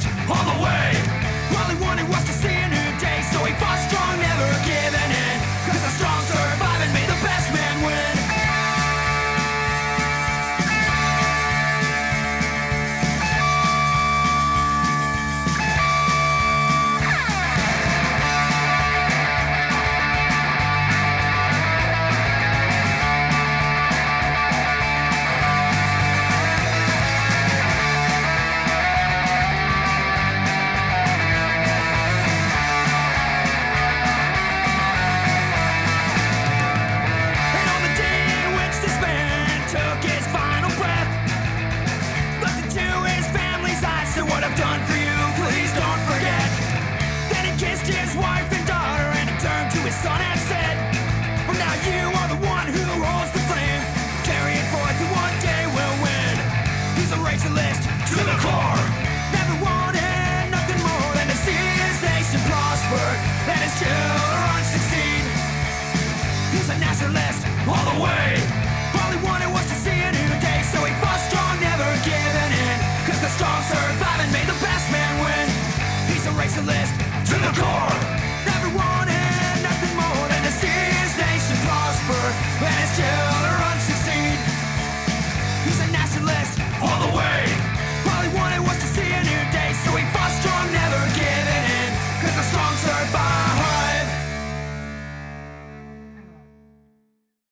nationalist nationalist to the core. Everyone and nothing more than to see his nation prosper and his children succeed. He's a nationalist all the way.